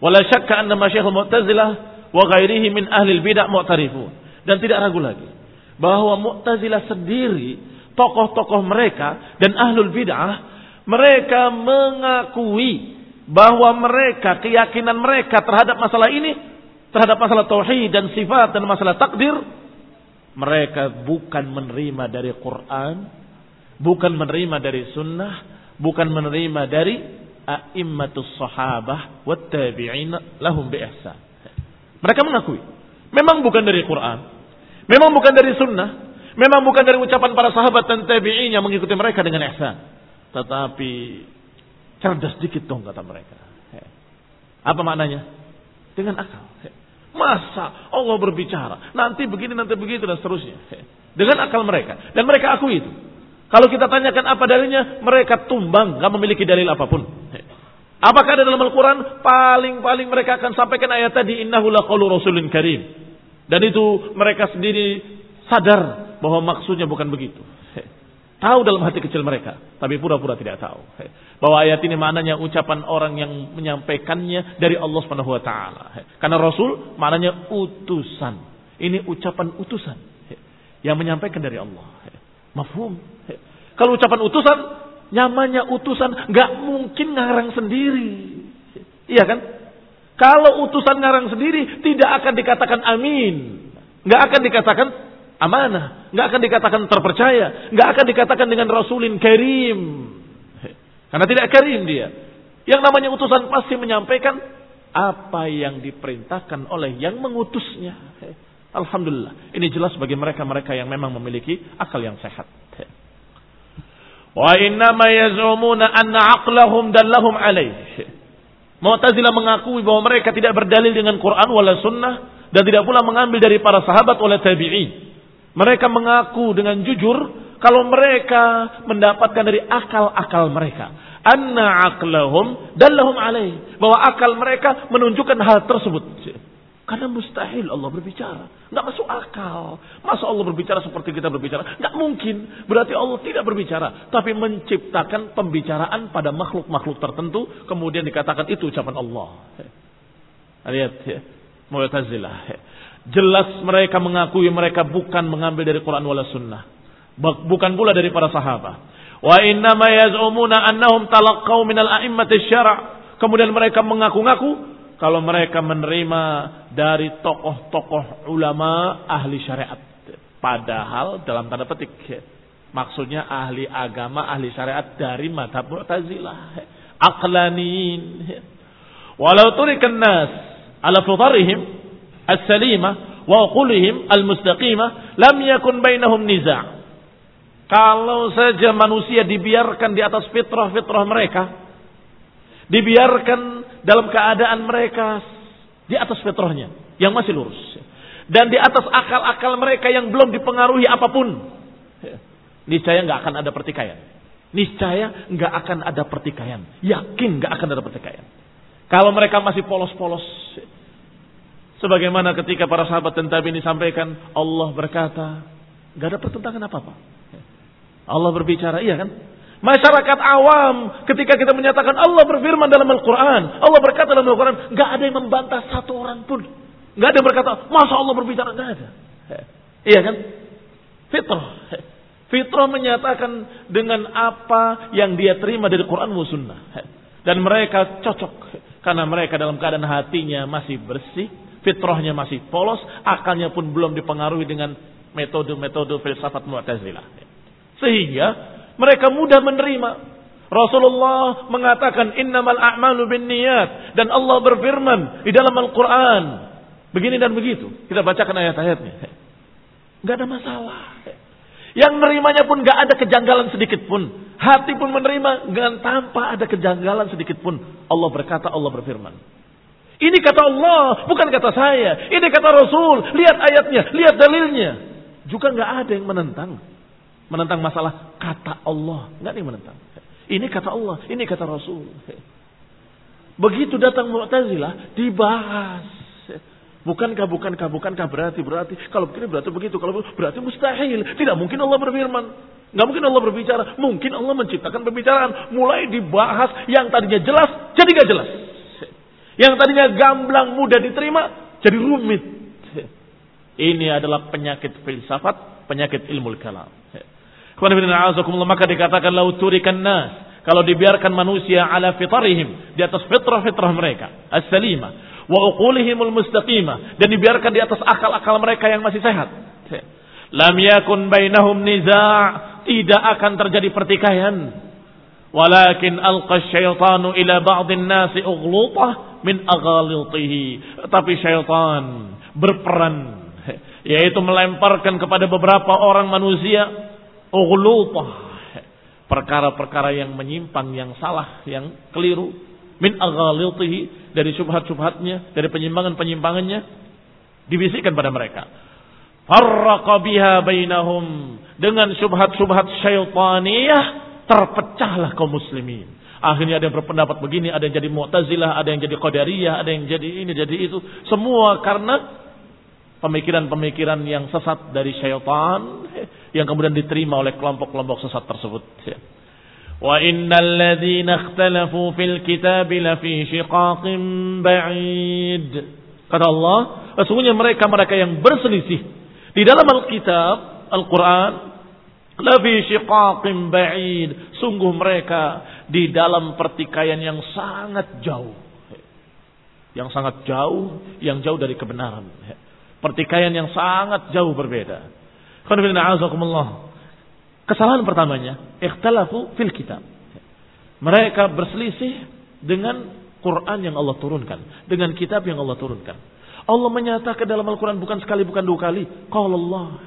Speaker 1: Wala syakka anna masyaikh Mu'tazilah wa ghairihi min ahli bidah mu'tarifun. Dan tidak ragu lagi bahwa Mu'tazilah sendiri, tokoh-tokoh mereka dan ahlul bid'ah, mereka mengakui bahwa mereka, keyakinan mereka terhadap masalah ini, terhadap masalah tauhid dan sifat dan masalah takdir, mereka bukan menerima dari Quran, bukan menerima dari sunnah, bukan menerima dari a'immatus sahabah wat tabi'in lahum bi ihsan. Mereka mengakui, memang bukan dari Quran, memang bukan dari sunnah, memang bukan dari ucapan para sahabat dan tabi'in yang mengikuti mereka dengan ihsan. Tetapi cerdas dikit dong kata mereka. Apa maknanya? Dengan akal. Masa Allah berbicara, nanti begini, nanti begitu dan seterusnya. Dengan akal mereka. Dan mereka akui itu. Kalau kita tanyakan apa dalilnya, mereka tumbang, nggak memiliki dalil apa pun. Apakah ada dalam Al-Quran? Paling-paling mereka akan sampaikan ayat tadi, Innahu laqalu rasulin karim. Dan itu mereka sendiri sadar bahwa maksudnya bukan begitu. Tahu dalam hati kecil mereka, tapi pura-pura tidak tahu. Bahwa ayat ini maknanya ucapan orang yang menyampaikannya dari Allah taala. Karena rasul maknanya utusan. Ini ucapan utusan yang menyampaikan dari Allah. Mafhum. Kalau ucapan utusan, nyamannya utusan nggak mungkin ngarang sendiri. Iya kan? Kalau utusan ngarang sendiri tidak akan dikatakan amin. Nggak akan dikatakan amanah. Nggak akan dikatakan terpercaya. Nggak akan dikatakan dengan rasulin karim. Karena tidak karim dia. Yang namanya utusan pasti menyampaikan apa yang diperintahkan oleh yang mengutusnya. Alhamdulillah. Ini jelas bagi mereka-mereka yang memang memiliki akal yang sehat. Wa innama yaz'umuna anna aqlahum dallahum alaih. Mu'tazilah mengakui bahwa mereka tidak berdalil dengan Quran wala sunnah dan tidak pula mengambil dari para sahabat wala tabi'in. Mereka mengaku dengan jujur kalau mereka mendapatkan dari akal-akal mereka. Anna aqlahum dallahum alaih. Bahwa akal mereka menunjukkan hal tersebut. Karena mustahil Allah berbicara. Nggak masuk akal. Masa Allah berbicara seperti kita berbicara? Nggak mungkin. Berarti Allah tidak berbicara. Tapi menciptakan pembicaraan pada makhluk-makhluk tertentu. Kemudian dikatakan itu ucapan Allah. Lihat ya. Mu'tazilah. Jelas mereka mengakui mereka bukan mengambil dari Quran wala sunnah. Bukan pula dari para sahabat. Wa innama yaz'umuna annahum talaqqau minal a'immati syara' Kemudian mereka mengaku-ngaku kalau mereka menerima dari tokoh-tokoh ulama ahli syariat. Padahal dalam tanda petik maksudnya ahli agama, ahli syariat dari madhab Mu'tazilah. Aqlanin. Walau turikan nas ala fitarihim as-salimah wa qulihim al-mustaqimah lam yakun bainahum niza'. Kalau saja manusia dibiarkan di atas fitrah-fitrah mereka, dibiarkan dalam keadaan mereka di atas fitrahnya yang masih lurus. dan di atas akal-akal mereka yang belum dipengaruhi apa pun. Niscaya nggak akan ada pertikaian. Niscaya nggak akan ada pertikaian. Yakin nggak akan ada pertikaian. Kalau mereka masih polos-polos. Sebagaimana ketika para sahabat tentang ini sampaikan, Allah berkata, nggak ada pertentangan apa-apa. Allah berbicara, iya kan? Masyarakat awam ketika kita menyatakan Allah berfirman dalam Al-Quran, Allah berkata dalam Al-Quran, nggak ada yang membantah satu orang pun. Nggak ada yang berkata, masa Allah berbicara? Nggak ada. Iya kan? Fitrah. Fitrah menyatakan dengan apa yang dia terima dari Quran wa sunnah. Dan mereka cocok. Karena mereka dalam keadaan hatinya masih bersih. Fitrahnya masih polos. Akalnya pun belum dipengaruhi dengan metode-metode filsafat Mu'tazilah. Sehingga mereka mudah menerima. Rasulullah mengatakan innamal a'malu bin niyat. Dan Allah berfirman di dalam Al-Quran. Begini dan begitu. Kita bacakan ayat-ayatnya. Gak ada masalah. Yang menerimanya pun gak ada kejanggalan sedikit pun. Hati pun menerima dengan tanpa ada kejanggalan sedikit pun. Allah berkata, Allah berfirman. Ini kata Allah, bukan kata saya. Ini kata Rasul. Lihat ayatnya, lihat dalilnya. Juga nggak ada yang menentang. Menentang masalah kata Allah. Nggak ada yang menentang. Ini kata Allah, ini kata Rasul. Begitu datang Mu'tazilah, dibahas. Bukankah, bukankah, bukankah berarti, berarti. Kalau begini berarti begitu. Kalau berarti mustahil. Tidak mungkin Allah berfirman. Nggak mungkin Allah berbicara. Mungkin Allah menciptakan pembicaraan. Mulai dibahas yang tadinya jelas, jadi nggak jelas. Yang tadinya gamblang mudah diterima, jadi rumit. Ini adalah penyakit filsafat, penyakit ilmu kalam. Maka dikatakan lauturikan nas. Kalau dibiarkan manusia ala fitarihim. Di atas fitrah-fitrah mereka. As-salimah. Wa uqulihimul mustaqimah. Dan dibiarkan di atas akal-akal mereka yang masih sehat. Lam yakun bainahum niza' Tidak akan terjadi pertikaian. Walakin alqa syaitanu ila ba'din nasi ughlutah min aghalitihi. Tapi syaitan berperan yaitu melemparkan kepada beberapa orang manusia ughlutah perkara-perkara yang menyimpang yang salah yang keliru. Min aghalitihi dari syubhat-syubhatnya dari penyimpangan-penyimpangannya dibisikkan pada mereka. Farraqa biha bainahum. Dengan syubhat-syubhat syaitaniyah terpecahlah kaum muslimin. Akhirnya ada yang berpendapat begini, ada yang jadi Mu'tazilah, ada yang jadi Qadariyah, ada yang jadi ini, jadi itu. Semua karena pemikiran-pemikiran yang sesat dari syaitan yang kemudian diterima oleh kelompok-kelompok sesat tersebut. Wa innal ladzina ikhtalafu fil kitab lafi shiqaqin ba'id. Kata Allah, sesungguhnya mereka-mereka yang berselisih di dalam Alkitab, Al-Qur'an, lafi shiqaqin ba'id. Sungguh mereka di dalam pertikaian yang sangat jauh. Yang sangat jauh, yang jauh dari kebenaran. Pertikaian yang sangat jauh berbeda. Kesalahan pertamanya, ikhtalafu fil kitab. Mereka berselisih dengan Quran yang Allah turunkan, dengan kitab yang Allah turunkan. Allah menyatakan dalam Al-Quran bukan sekali, bukan dua kali. Allah.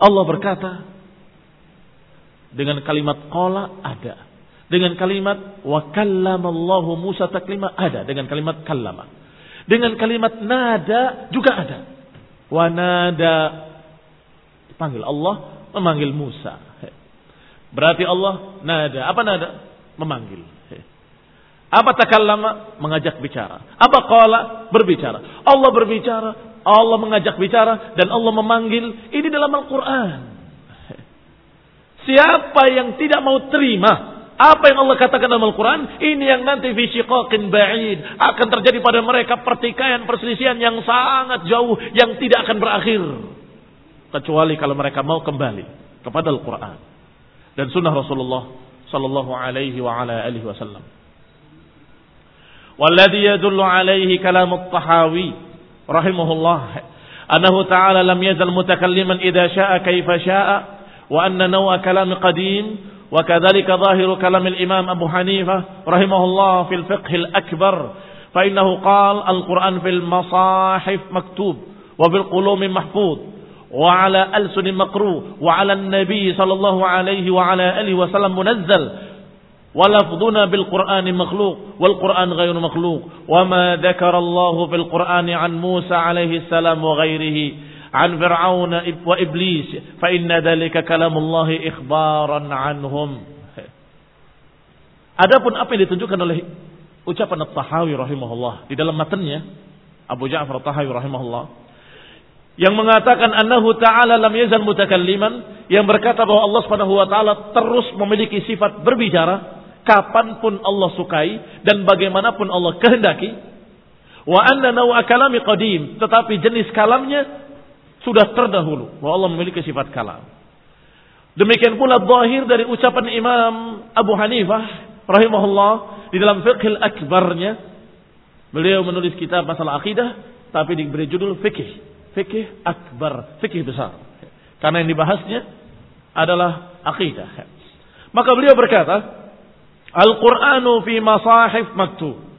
Speaker 1: Allah berkata dengan kalimat qala ada. Dengan kalimat wa kallamallahu Musa taklima ada. Dengan kalimat kallama. Dengan kalimat nada juga ada. Wanada panggil Allah memanggil Musa. Berarti Allah nada. Apa nada? Memanggil. Apa takallama? Mengajak bicara. Apa qala? Berbicara. Allah berbicara, Allah mengajak bicara dan Allah memanggil. Ini dalam Al-Qur'an. Siapa yang tidak mau terima apa yang Allah katakan dalam Al-Quran, ini yang nanti fisyiqaqin ba'id. Akan terjadi pada mereka pertikaian, perselisihan yang sangat jauh, yang tidak akan berakhir. Kecuali kalau mereka mau kembali kepada Al-Quran. Dan sunnah Rasulullah sallallahu alaihi wa ala alihi wasallam. Walladhi yadullu alaihi kalam at-tahawi rahimahullah. Annahu ta'ala lam yazal mutakalliman idha sya'a kaifa sya'a. Wa anna nawa kalam qadim وكذلك ظاهر كلام الإمام أبو حنيفة رحمه الله في الفقه الأكبر فإنه قال القرآن في المصاحف مكتوب وفي القلوم محفوظ وعلى ألسن مقروء وعلى النبي صلى الله عليه وعلى آله وسلم منزل. ولفظنا بالقرآن مخلوق والقرآن غير مخلوق. وما ذكر الله في القرآن عن موسى عليه السلام وغيره. عن فرعون وإبليس. فإن ذلك كلام الله إخبارا عنهم. Adapun apa yang ditunjukkan oleh ucapan At-Tahawi rahimahullah di dalam matanya Abu Ja'far At-Tahawi rahimahullah yang mengatakan annahu ta'ala lam yazal mutakalliman yang berkata bahwa Allah Subhanahu wa taala terus memiliki sifat berbicara kapan pun Allah sukai dan bagaimanapun Allah kehendaki. Wa anna naw'a kalami qadim, tetapi jenis kalamnya sudah terdahulu bahwa Allah memiliki sifat kalam. Demikian pula zahir dari ucapan Imam Abu Hanifah rahimahullah di dalam fiqh akbarnya beliau menulis kitab masalah akidah tapi diberi judul fikih fikih akbar fikih besar karena yang dibahasnya adalah akidah maka beliau berkata Al-Qur'anu fi masahif maktub.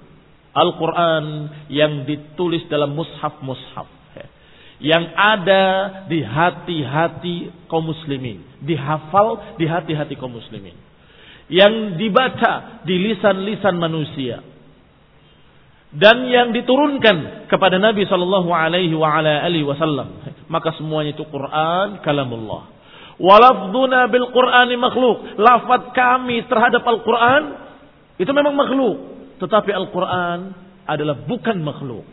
Speaker 1: Al-Quran yang ditulis dalam mushaf-mushaf. Yang ada di hati-hati kaum muslimin. Dihafal di hati-hati kaum muslimin. Yang dibaca di lisan-lisan manusia. Dan yang diturunkan kepada Nabi Shallallahu Alaihi Wasallam. Maka semuanya itu Quran, kalamullah. Walafduna bil Qur'ani makhluk. Lafaz kami terhadap Al-Quran itu memang makhluk. Tetapi Al-Quran adalah bukan makhluk.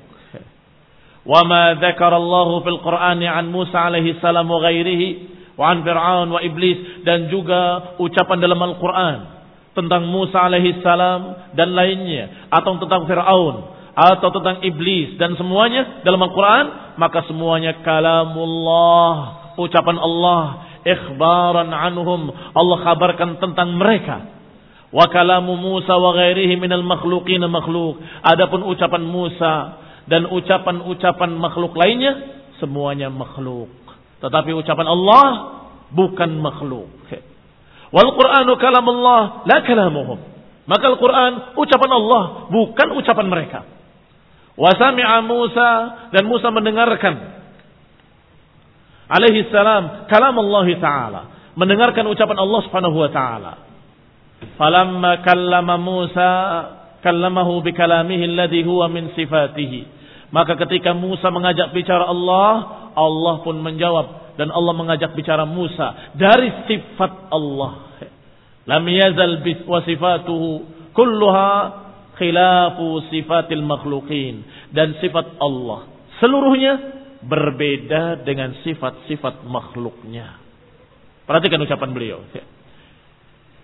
Speaker 1: Fil Qur'ani an Musa alaihi salam wa ghairihi wa an Fir'aun wa iblis dan juga ucapan dalam Al-Quran tentang Musa alaihi salam dan lainnya atau tentang Fir'aun atau tentang iblis dan semuanya dalam Al-Quran maka semuanya kalamullah ucapan Allah ikhbaran anhum. Allah kabarkan tentang mereka. Wa kalamu Musa wa ghairihi minal makhluqin makhluk. Adapun ucapan Musa dan ucapan-ucapan makhluk lainnya semuanya makhluk. Tetapi ucapan Allah bukan makhluk. Wal Qur'anu kalamullah la kalamuhum. Maka Al-Quran ucapan Allah bukan ucapan mereka. Wa sami'a Musa dan Musa mendengarkan alaihi salam kalam Allah taala mendengarkan ucapan Allah Subhanahu wa taala falamma kallama Musa kallamahu bi kalamihi alladhi huwa min sifatihi maka ketika Musa mengajak bicara Allah Allah pun menjawab dan Allah mengajak bicara Musa dari sifat Allah lam yazal kulluha khilafu sifatil makhluqin dan sifat Allah seluruhnya berbeda dengan sifat-sifat makhluknya. Perhatikan ucapan beliau.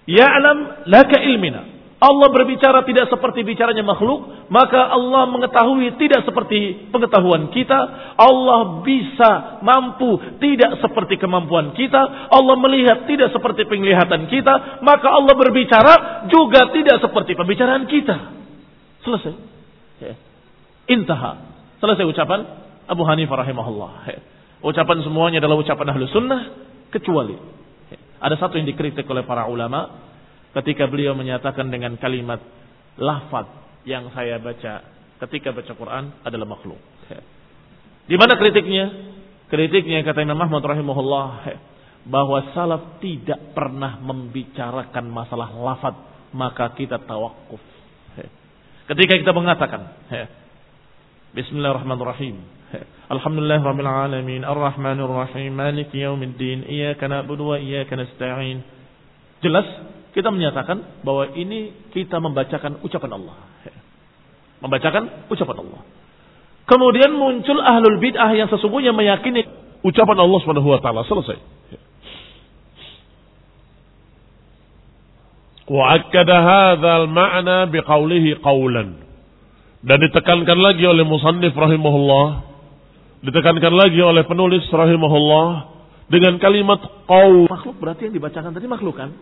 Speaker 1: Ya'lam laka ilmina. Allah berbicara tidak seperti bicaranya makhluk, maka Allah mengetahui tidak seperti pengetahuan kita. Allah bisa mampu tidak seperti kemampuan kita. Allah melihat tidak seperti penglihatan kita, maka Allah berbicara juga tidak seperti pembicaraan kita. Selesai. Intaha. Selesai ucapan Abu Hanifah rahimahullah. Ucapan semuanya adalah ucapan ahlu sunnah kecuali ada satu yang dikritik oleh para ulama ketika beliau menyatakan dengan kalimat lafaz yang saya baca ketika baca Quran adalah makhluk. Di mana kritiknya? Kritiknya kata Imam Ahmad rahimahullah bahwa salaf tidak pernah membicarakan masalah lafaz maka kita tawakuf. Ketika kita mengatakan Bismillahirrahmanirrahim. Alhamdulillah Rabbil Alamin Ar-Rahmanir Rahim Malik Yawmiddin Iyaka na'budu wa iyaka nasta'in. Jelas kita menyatakan bahwa ini kita membacakan ucapan Allah. Membacakan ucapan Allah. Kemudian muncul ahlul bid'ah yang sesungguhnya meyakini ucapan Allah Subhanahu wa taala selesai.
Speaker 2: Wa akkada hadzal ma'na biqaulihi qawlan. Dan ditekankan lagi oleh musannif rahimahullah, ditekankan lagi oleh penulis rahimahullah dengan kalimat qaul.
Speaker 1: Makhluk berarti yang dibacakan tadi makhluk kan?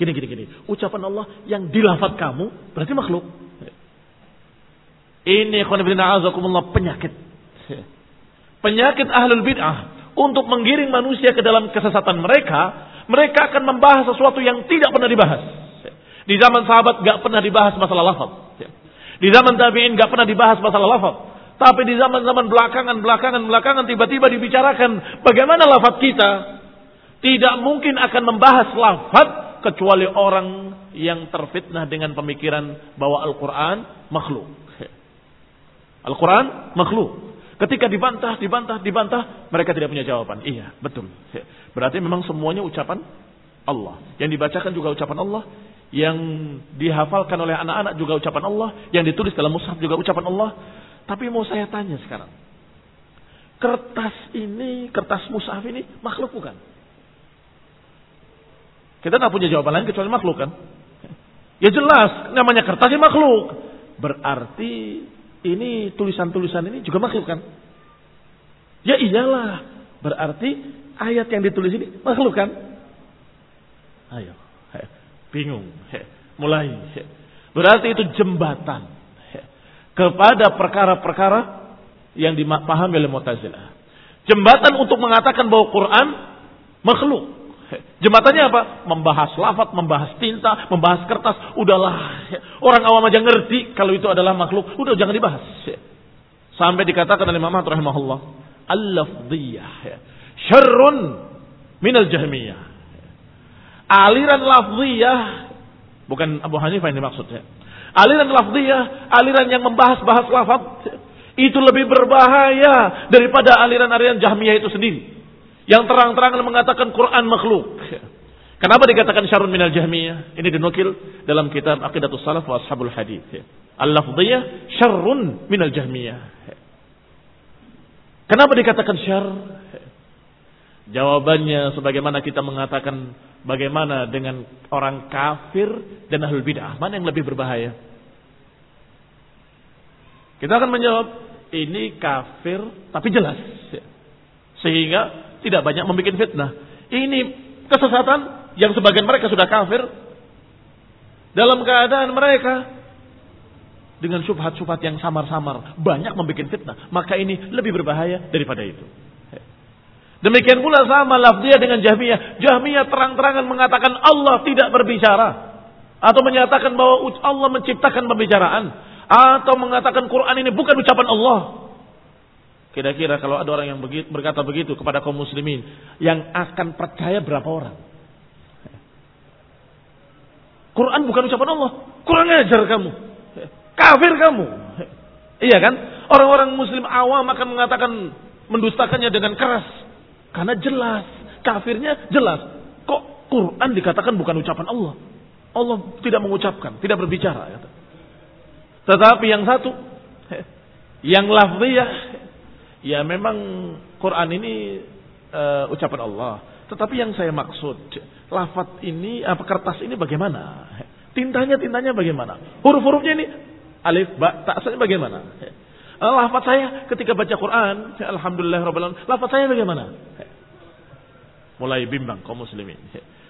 Speaker 1: Gini gini gini. Ucapan Allah yang dilafat kamu berarti makhluk. Ini azakumullah penyakit. Penyakit ahlul bid'ah untuk menggiring manusia ke dalam kesesatan mereka, mereka akan membahas sesuatu yang tidak pernah dibahas. Di zaman sahabat gak pernah dibahas masalah lafaz. Di zaman tabi'in gak pernah dibahas masalah lafaz. Tapi di zaman-zaman belakangan, belakangan, belakangan tiba-tiba dibicarakan bagaimana lafaz kita. Tidak mungkin akan membahas lafaz kecuali orang yang terfitnah dengan pemikiran bahwa Al-Quran makhluk. Al-Quran makhluk. Ketika dibantah, dibantah, dibantah, mereka tidak punya jawaban. Iya, betul. Berarti memang semuanya ucapan Allah. Yang dibacakan juga ucapan Allah. Yang dihafalkan oleh anak-anak juga ucapan Allah. Yang ditulis dalam mushaf juga ucapan Allah. Tapi mau saya tanya sekarang. Kertas ini, kertas mushaf ini makhluk bukan? Kita tidak punya jawaban lain kecuali makhluk kan? Ya jelas, namanya kertas ini makhluk. Berarti ini tulisan-tulisan ini juga makhluk kan? Ya iyalah. Berarti ayat yang ditulis ini makhluk kan? Ayo. Bingung. Mulai. Berarti itu jembatan. Kepada perkara-perkara yang dipahami oleh Mu'tazilah. Jembatan untuk mengatakan bahwa Quran makhluk. Jembatannya apa? Membahas lafaz, membahas tinta, membahas kertas. Udahlah. Orang awam aja ngerti kalau itu adalah makhluk. Udah jangan dibahas. Sampai dikatakan oleh Imam rahimahullah. Al-lafdiyah. Syarrun minal jahmiyah. Aliran lafdiyah. Bukan Abu Hanifah yang dimaksudnya. Aliran lafdiyah. Aliran yang membahas-bahas lafaz. Itu lebih berbahaya daripada aliran-aliran Jahmiyah itu sendiri. Yang terang-terangan mengatakan Quran makhluk. Kenapa dikatakan syarun minal jahmiyah? Ini dinukil dalam kitab Aqidatus Salaf wa Ashabul Hadith. Al-lafdiyah syarrun minal jahmiyah. Kenapa dikatakan syar? Jawabannya sebagaimana kita mengatakan bagaimana dengan orang kafir dan ahlul bid'ah. Mana yang lebih berbahaya? Kita akan menjawab ini kafir tapi jelas. Sehingga tidak banyak membuat fitnah. Ini kesesatan yang sebagian mereka sudah kafir dalam keadaan mereka dengan subhat-subhat yang samar-samar banyak membuat fitnah. Maka ini lebih berbahaya daripada itu. Demikian pula sama lafziyah dengan Jahmiyah. Jahmiyah terang-terangan mengatakan Allah tidak berbicara. Atau menyatakan bahwa Allah menciptakan pembicaraan. Atau mengatakan Quran ini bukan ucapan Allah. Kira-kira kalau ada orang yang berkata begitu kepada kaum muslimin, yang akan percaya berapa orang? Quran bukan ucapan Allah. Kurang ajar kamu. Kafir kamu. Iya kan? Orang-orang muslim awam akan mengatakan mendustakannya dengan keras. Karena jelas. Kafirnya jelas. Kok Quran dikatakan bukan ucapan Allah? Allah tidak mengucapkan, tidak berbicara. Tetapi yang satu, yang lafziyah, Ya memang Quran ini uh, ucapan Allah. Tetapi yang saya maksud, lafat ini, apa kertas ini bagaimana? Tintanya, tintanya bagaimana? Huruf-hurufnya ini alif, ba, tak bagaimana? Uh, lafat saya ketika baca Quran, alhamdulillah rabbil lafat saya bagaimana? Mulai bimbang kaum muslimin.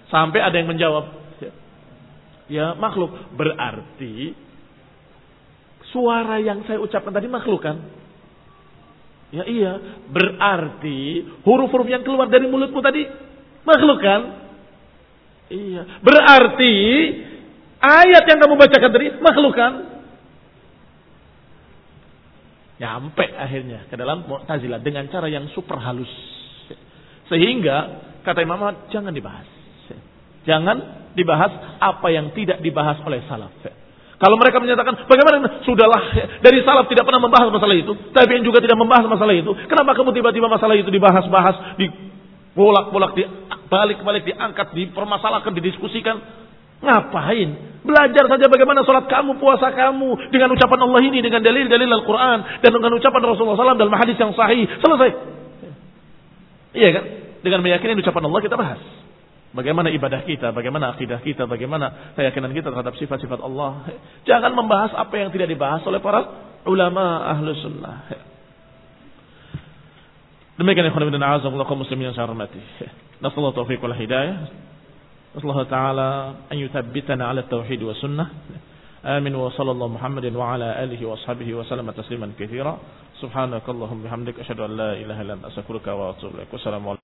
Speaker 1: Sampai ada yang menjawab, ya makhluk. Berarti suara yang saya ucapkan tadi makhluk kan? Ya iya, berarti huruf-huruf yang keluar dari mulutmu tadi makhluk kan? Iya, berarti ayat yang kamu bacakan tadi makhluk kan? Nyampe akhirnya ke dalam Mu'tazilah dengan cara yang super halus. Sehingga kata Imam Ahmad jangan dibahas. Jangan dibahas apa yang tidak dibahas oleh salaf. Kalau mereka menyatakan, bagaimana? Sudahlah, dari salaf tidak pernah membahas masalah itu. Tapi yang juga tidak membahas masalah itu. Kenapa kamu tiba-tiba masalah itu dibahas-bahas, dibolak-bolak, dibalik-balik, diangkat, dipermasalahkan, didiskusikan? Ngapain? Belajar saja bagaimana sholat kamu, puasa kamu. Dengan ucapan Allah ini, dengan dalil-dalil Al-Quran. Dan dengan ucapan Rasulullah SAW dalam hadis yang sahih. Selesai. Iya kan? Dengan meyakini ucapan Allah kita bahas. Bagaimana ibadah kita, bagaimana akidah kita, bagaimana keyakinan kita terhadap sifat-sifat Allah. Jangan membahas apa yang tidak dibahas oleh para ulama ahlu sunnah. Demikian ikhwan ibn a'azakullah kaum muslimin yang saya hormati. Nasallahu taufiq wal hidayah. Nasallahu ta'ala an yuthabbitana ala tauhid wa sunnah. آمين وصلى الله محمد وعلى آله وأصحابه وسلم تسليما كثيرا سبحانك اللهم بحمدك أشهد أن لا إله إلا أنت أستغفرك وأتوب إليك والسلام عليكم